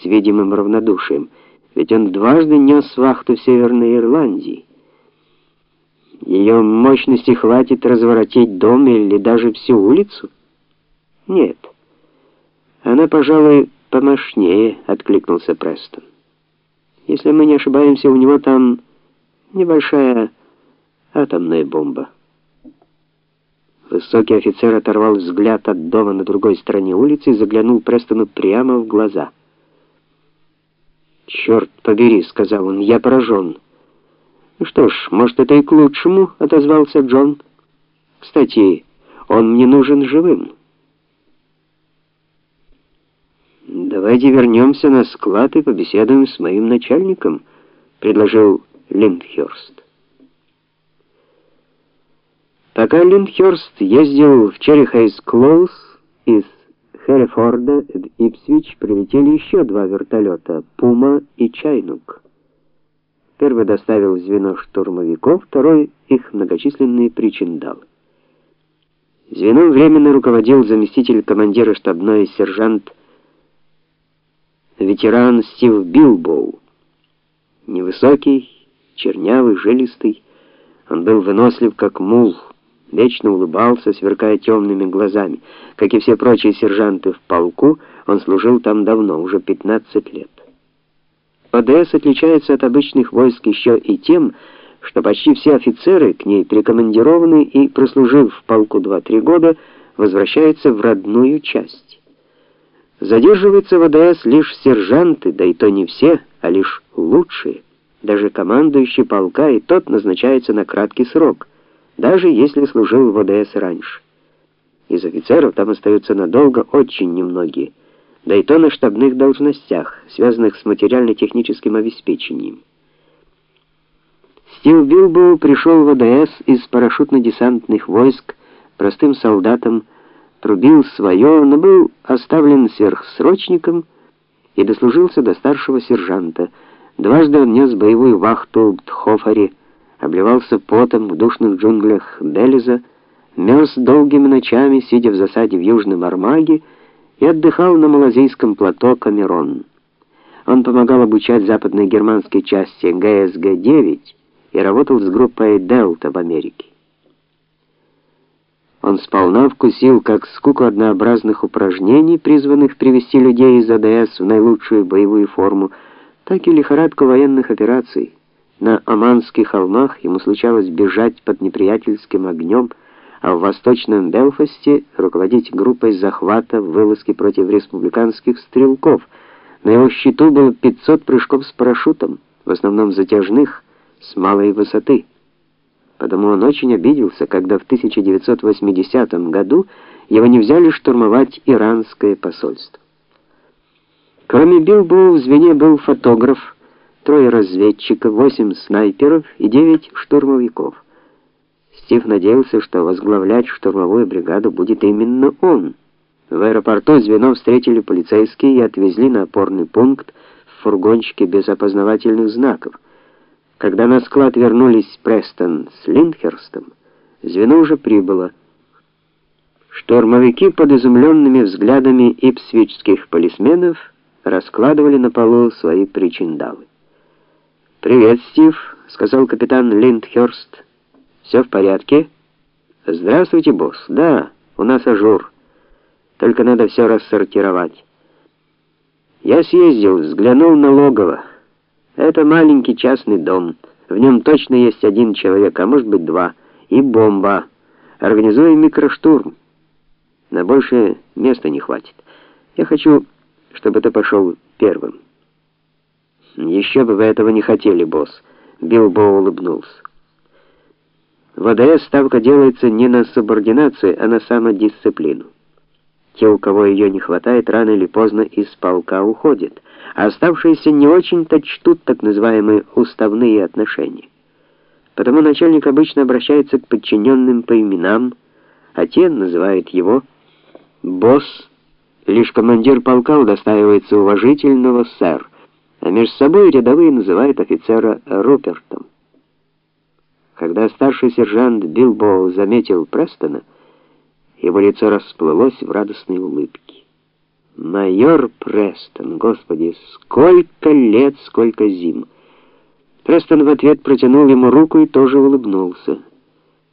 с видимым равнодушием, ведь он дважды нес вахту в Северной Ирландии. Ее мощности хватит разворотить дом или даже всю улицу? Нет. Она, пожалуй, помощнее, откликнулся Престон. Если мы не ошибаемся, у него там небольшая атомная бомба. Высокий офицер оторвал взгляд от дома на другой стороне улицы и заглянул Престону прямо в глаза. «Черт побери», — сказал он, — «я поражен». «Ну что ж, может, это и к лучшему», — отозвался Джон. «Кстати, он мне нужен живым». «Давайте вернемся на склад и побеседуем с моим начальником», — предложил Линдхёрст. Пока Линдхёрст ездил в Черрихейс-Клоус, из Херефорда в Ипсвич прилетели еще два вертолета «Пума» и «Чайнук». Первый доставил звено штурмовиков, второй — их многочисленные причиндалы. Звеном временно руководил заместитель командира штабной сержант ветеран Стив Билбоу. Невысокий, чернявый, жилистый, он был вынослив как мул вечно улыбался, сверкая темными глазами. Как и все прочие сержанты в полку, он служил там давно, уже 15 лет. ОДС отличается от обычных войск еще и тем, что почти все офицеры к ней прикомандированы и, прослужив в полку 2-3 года, возвращаются в родную часть. Задерживаются в ОДС лишь сержанты, да и то не все, а лишь лучшие. Даже командующий полка и тот назначается на краткий срок – даже если служил в ВДС раньше. Из офицеров там остаются надолго очень немногие, да и то на штабных должностях, связанных с материально-техническим обеспечением. Стив Билбоу пришел в ВДС из парашютно-десантных войск простым солдатом, трубил свое, но был оставлен сверхсрочником и дослужился до старшего сержанта. Дважды он нес боевую вахту в Тхофаре, обливался потом в душных джунглях Белиза, мерз долгими ночами, сидя в засаде в Южном Армаге, и отдыхал на малазийском плато Камерон. Он помогал обучать западной германской части ГСГ-9 и работал с группой Дельта в Америке. Он сполна вкусил как скуку однообразных упражнений, призванных привести людей из АДС в наилучшую боевую форму, так и лихорадку военных операций. На Оманских холмах ему случалось бежать под неприятельским огнем, а в восточном Белфасте руководить группой захвата в вылазке против республиканских стрелков. На его счету было 500 прыжков с парашютом, в основном затяжных, с малой высоты. Потому он очень обиделся, когда в 1980 году его не взяли штурмовать иранское посольство. Кроме Билбоу в звене был фотограф трое разведчиков, восемь снайперов и девять штурмовиков. Стив надеялся, что возглавлять штурмовую бригаду будет именно он. В аэропорту звено встретили полицейские и отвезли на опорный пункт в фургончике без опознавательных знаков. Когда на склад вернулись Престон с Линдхерстом, звено уже прибыло. Штурмовики под изумленными взглядами ипсвичских полисменов раскладывали на полу свои причиндалы. «Привет, Стив», — сказал капитан Линдхёрст. «Все в порядке?» «Здравствуйте, босс. Да, у нас ажур. Только надо все рассортировать». Я съездил, взглянул на логово. Это маленький частный дом. В нем точно есть один человек, а может быть два. И бомба. Организуем микроштурм. На больше места не хватит. Я хочу, чтобы ты пошел первым. Еще бы вы этого не хотели, босс. Билбо улыбнулся. В АДС ставка делается не на субординацию, а на самодисциплину. Те, у кого ее не хватает, рано или поздно из полка уходят, а оставшиеся не очень-то чтут так называемые уставные отношения. Потому начальник обычно обращается к подчиненным по именам, а те называют его «босс». Лишь командир полка удостаивается уважительного «сэр», а между собой рядовые называют офицера Рупертом. Когда старший сержант Билбоу заметил Престона, его лицо расплылось в радостной улыбке. Майор Престон, господи, сколько лет, сколько зим. Престон в ответ протянул ему руку и тоже улыбнулся.